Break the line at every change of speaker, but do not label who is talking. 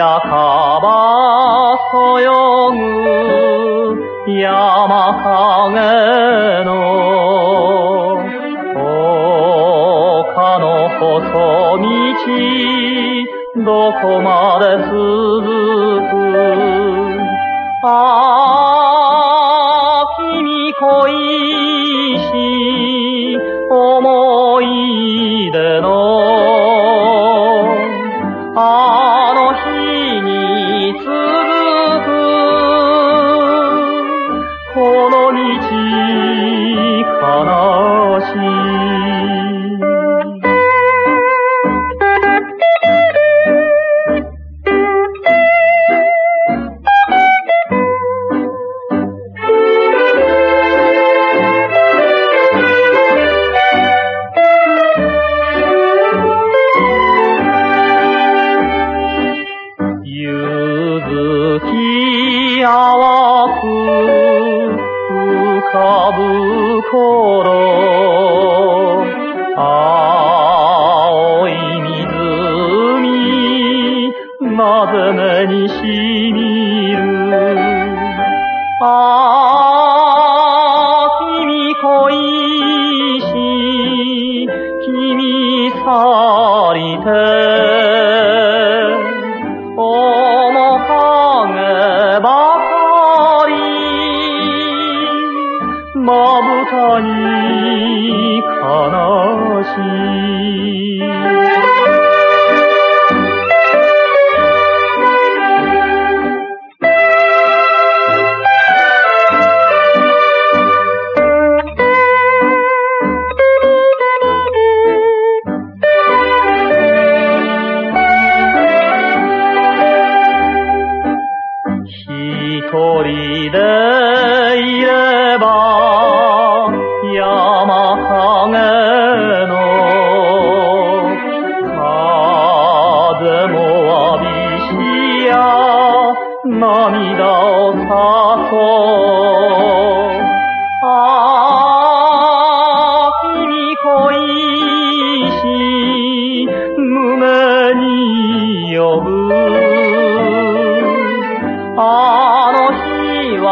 白樺そよぐ山影の丘の細道どこまで続くあの日に続く。この道悲しい。頃青い湖なぜ目にしみる。ああ君恋し君去りて。に悲しい一人でいれば涙を誘うああ君恋し胸に呼ぶ。あの日は